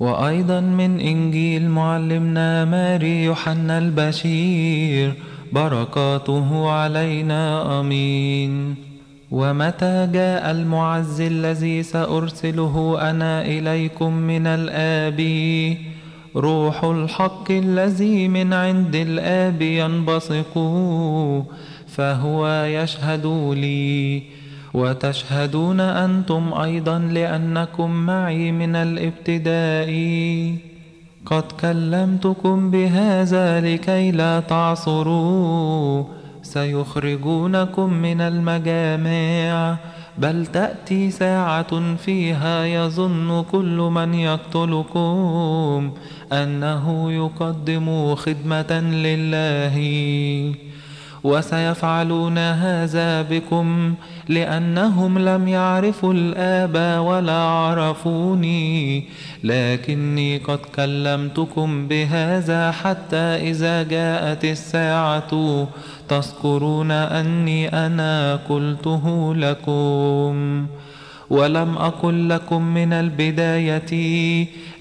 وأيضا من إنجيل معلمنا ماري يوحنا البشير بركاته علينا أمين. ومتى جاء المعز الذي سأرسله أنا إليكم من الآب روح الحق الذي من عند الآب ينبثق فهو يشهد لي. وتشهدون أنتم أيضا لأنكم معي من الابتداء. قد كلمتكم بهذا لكي لا تعصروا. سيخرجونكم من المجامع. بل تأتي ساعة فيها يظن كل من يقتلكم أنه يقدم خدمة لله. وسيفعلون هذا بكم لأنهم لم يعرفوا الآب ولا عرفوني. لكني قد كلمتكم بهذا حتى إذا جاءت الساعة تذكرون أني أنا قلته لكم. ولم أقل لكم من البداية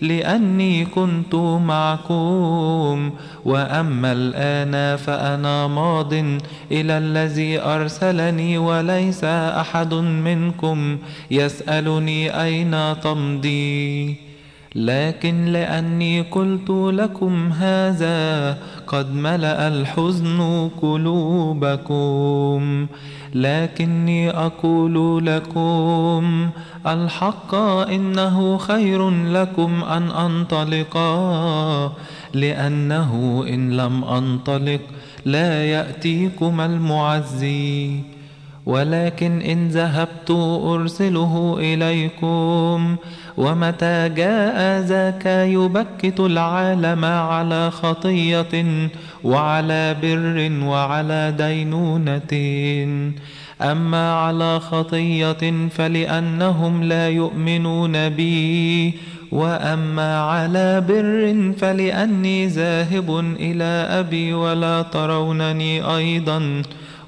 لأني كنت معكم. وأما الآن فأنا ماض إلى الذي أرسلني وليس أحد منكم يسألني أين تمضي. لكن لأني قلت لكم هذا قد ملأ الحزن قلوبكم. لكني أقول لكم الحق إنه خير لكم أن أنطلق لأنه إن لم أنطلق لا يأتيكم المعزي. ولكن إن ذهبت أرسله إليكم ومتى جاء ذاك يبكت العالم على خطية وعلى بر وعلى دينونة. أما على خطية فلأنهم لا يؤمنون بي وأما على بر فلأني ذاهب إلى أبي ولا ترونني أيضا.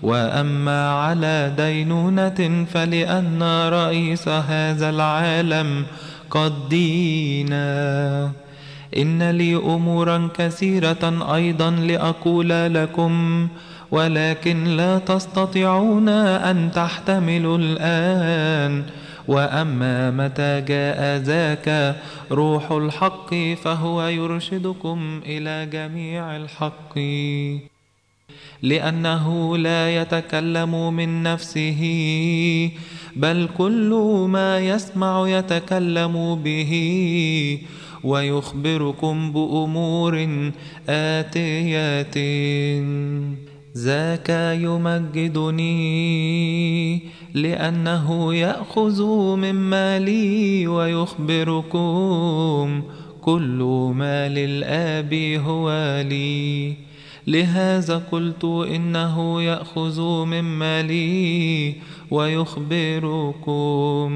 وأما على دينونة فلأن رئيس هذا العالم قد دينا إن لي أمورا كثيرة أيضا لأقول لكم ولكن لا تستطيعون أن تحتملوا الآن. وأما متى جاء ذاك روح الحق فهو يرشدكم إلى جميع الحق. لأنه لا يتكلم من نفسه بل كل ما يسمع يتكلم به. ويخبركم بأمور آتيات ذاك يمجدني لأنه يأخذ من مالي ويخبركم كل ما للآب هو لي. لهذا قلت إنه يأخذ من مالي ويخبركم.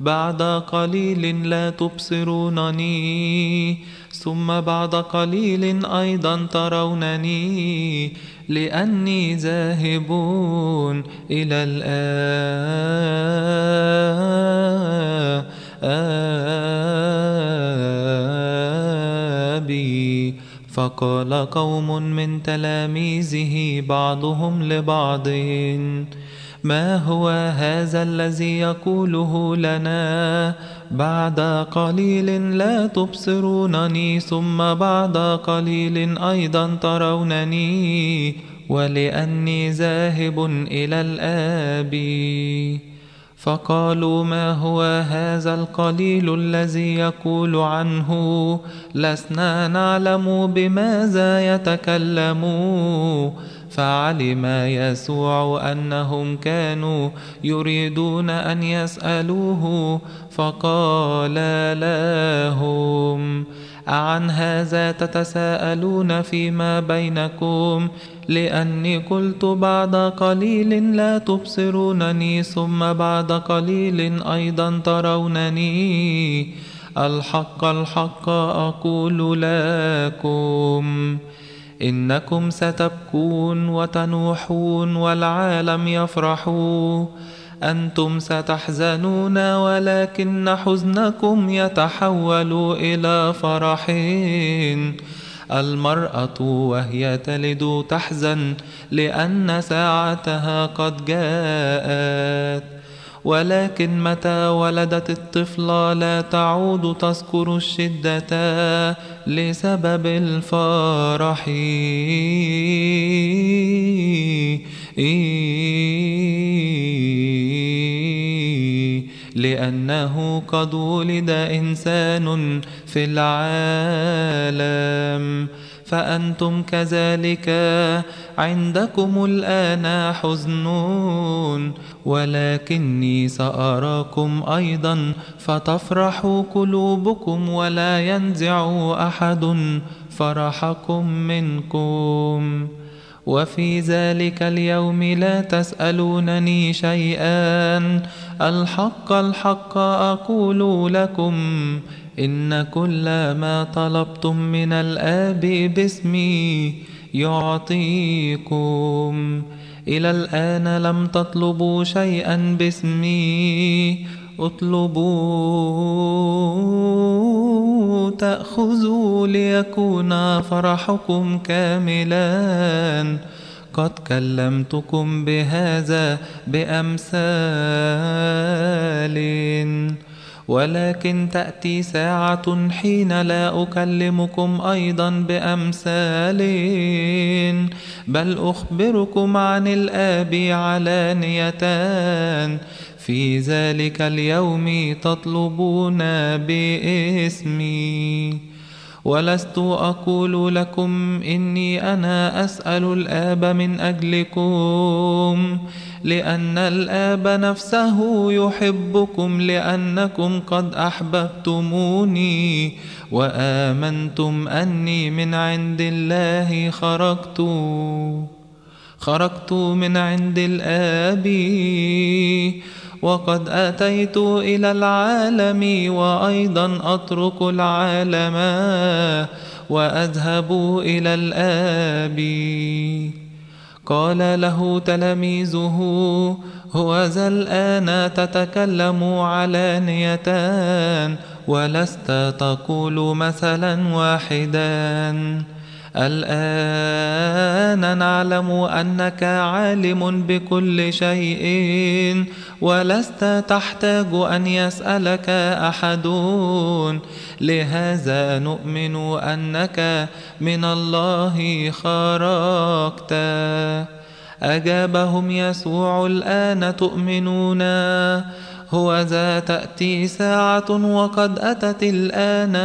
بعد قليل لا تبصرونني ثم بعد قليل أيضا ترونني لأني ذاهب إلى الآب فقال قوم من تلاميذه بعضهم لبعض ما هو هذا الذي يقوله لنا؟ بعد قليل لا تبصرونني ثم بعد قليل أيضا ترونني ولأني ذاهب إلى الآب. فقالوا ما هو هذا القليل الذي يقول عنه؟ لسنا نعلم بماذا يتكلم فعلم يسوع أنهم كانوا يريدون أن يسألوه فقال لهم عن هذا تتساءلون فيما بينكم؟ لأني قلت بعد قليل لا تبصرونني ثم بعد قليل أيضا ترونني. الحق الحق أقول لكم. إنكم ستبكون وتنوحون والعالم يفرح أنتم ستحزنون ولكن حزنكم يتحول إلى فرحين. المرأة وهي تلد تحزن لأن ساعتها قد جاءت. ولكن متى ولدت الطفل لا تعود تذكر الشدة لسبب الفرح. لأنه قد ولد إنسان في العالم. فأنتم كذلك عندكم الآن حزنون ولكني سأراكم أيضا فتفرح قلوبكم ولا ينزع أحد فرحكم منكم. وفي ذلك اليوم لا تسألونني شيئا. الحق الحق أقول لكم إن كل ما طلبتم من الآب باسمي يعطيكم. إلى الآن لم تطلبوا شيئا باسمي. اطلبوا تأخذوا ليكون فرحكم كاملا. قد كلمتكم بهذا بأمثال. ولكن تأتي ساعة حين لا أكلمكم أيضا بأمثال. بل أخبركم عن الآب علانيتان. في ذلك اليوم تطلبون باسمي. ولست أقول لكم إني أنا أسأل الآب من أجلكم لأن الآب نفسه يحبكم لأنكم قد أحببتموني وآمنتم أني من عند الله خرجت. خرجت من عند الآب وقد أتيت إلى العالم وأيضا أترك العالم وأذهب إلى الآب قال له تلاميذه هو ذا الآن تتكلم علانية ولست تقول مثلا واحدا. الآن نعلم أنك عالم بكل شيء ولست تحتاج أن يسألك أحد لهذا نؤمن أنك من الله خرجت أجابهم يسوع الآن تؤمنون؟ هو ذا تأتي ساعة وقد أتت الآن.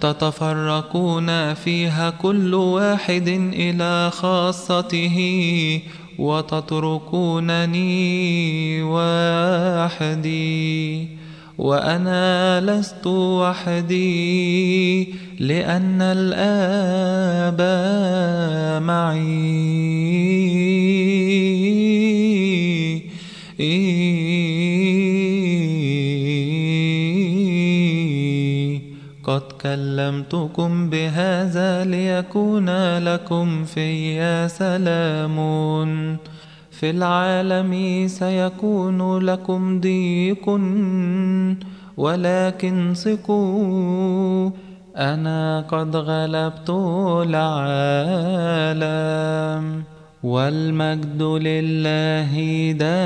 تتفرقون فيها كل واحد إلى خاصته وتتركونني وحدي وأنا لست وحدي لأن الآب معي. قد كلمتكم بهذا ليكون لكم في سلام في العالم سيكون لكم ضيق ولكن ثقوا أنا قد غلبت العالم. والمجد لله دائما.